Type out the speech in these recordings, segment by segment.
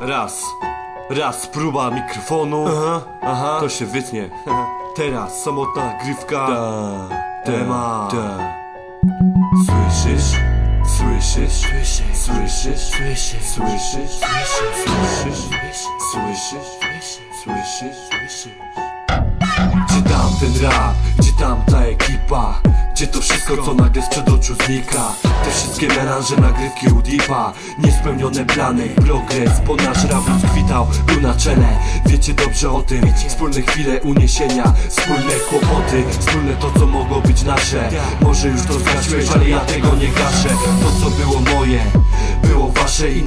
Raz, raz próba mikrofonu, Aha, aha. to się wytnie. Teraz samotna nagrywka, Ta, temat. ta. Słyszysz? Słyszysz? Słyszysz? Słyszysz? Słyszysz? Słyszysz? Słyszysz? Słyszysz? Słyszysz? Słyszysz? Gdzie tam ten rap? Gdzie tam ta ekipa? Gdzie to wszystko co nagle sprzed oczu znika? Te wszystkie melanże nagrywki u Deepa Niespełnione plany, progres Bo nasz rap rozkwitał, był na czele. Wiecie dobrze o tym Wspólne chwile uniesienia Wspólne kłopoty Wspólne to co mogło być nasze. Może już to zgasiłeś, ale ja tego nie gaszę. To co było moje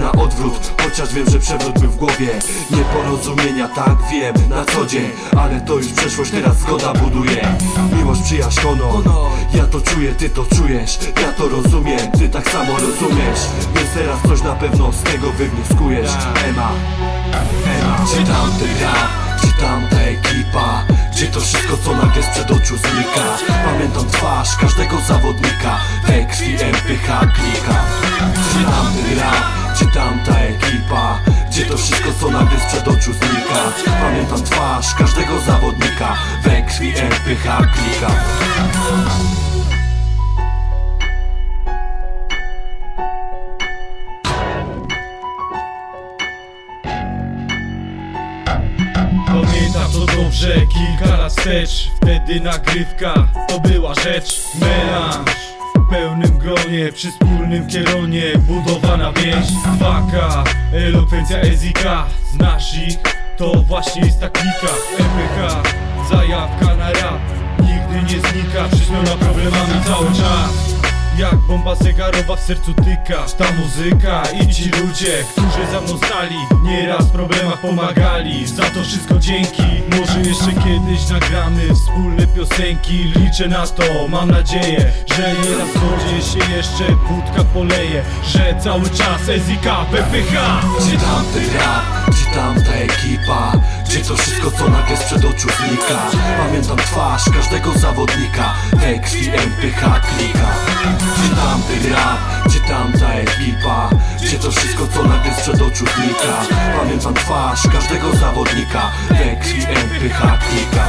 na odwrót Chociaż wiem, że przewrót był w głowie. Nieporozumienia, tak wiem, na co dzień Ale to już przeszłość, teraz zgoda buduje. Miłość, przyjaźń, Ja to czuję, ty to czujesz Ja to rozumiem, ty tak samo rozumiesz. Więc teraz coś na pewno z tego wywnioskujesz. Ema, Ema Gdzie tamten rap, gdzie tamta ekipa? Gdzie to wszystko co nagle sprzed oczu znika? Pamiętam twarz każdego zawodnika We krwi MPH to wszystko co nagle sprzed oczu znika. Pamiętam twarz każdego zawodnika. We krwi MPH klika. Pamiętam to dobrze, kilka lat wstecz. Wtedy nagrywka to była rzecz Melanż. Pełnym gronie Przy wspólnym kieronie Budowana więź 2K Elokwencja Ezika Znasz ich? To właśnie jest ta klika MPK Zajawka na rap Nigdy nie znika. Przyśmiona problemami cały czas jak bomba zegarowa w sercu tyka. Ta muzyka i ci ludzie, którzy za mną stali Nieraz w problemach pomagali. Za to wszystko dzięki. Może jeszcze kiedyś nagramy wspólne piosenki. Liczę na to, mam nadzieję Że nieraz w wodzie się jeszcze wódka poleje Że cały czas SIK, PPH Gdzie tamten rap, gdzie tamta ekipa? Gdzie to wszystko co nagle sprzed oczu znika? Pamiętam twarz każdego zawodnika. We krwi MPH klika Gdzie to wszystko co nagle sprzed oczu znika Pamiętam twarz każdego zawodnika. We krwi MPH klika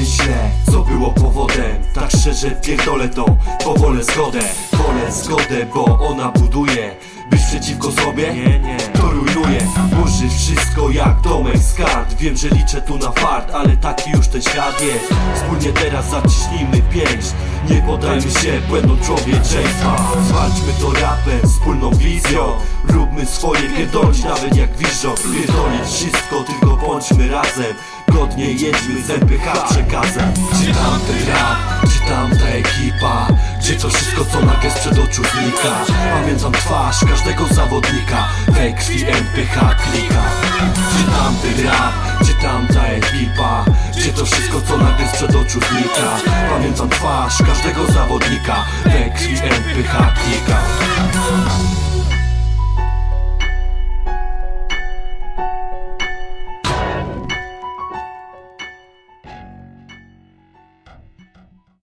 Codziennie myślę, co było powodem? Tak szczerze pierdolę to, bo wolę zgodę. Wolę zgodę, bo ona buduje. Być przeciwko sobie? Nie, nie. To rujnuje. Burzy wszystko jak domek z kart Wiem, że liczę tu na fart, ale taki już ten świat jest. Wspólnie teraz zaciśnijmy pięść Nie podajmy się błędom człowieczeństwa. Zwalczmy to rapem, wspólną wizją. Róbmy swoje, pierdolić nawet jak wiżą Pierdolić wszystko, tylko bądźmy razem Godnie jedźmy z MPH przekazem. Gdzie tamten rap, gdzie tamta ekipa. Gdzie to wszystko co nagle sprzed oczu znika. Pamiętam twarz każdego zawodnika. We krwi MPH klika. Gdzie tamten rap, gdzie tamta ekipa. Gdzie to wszystko co nagle sprzed oczu znika. Pamiętam twarz każdego zawodnika. We krwi MPH klika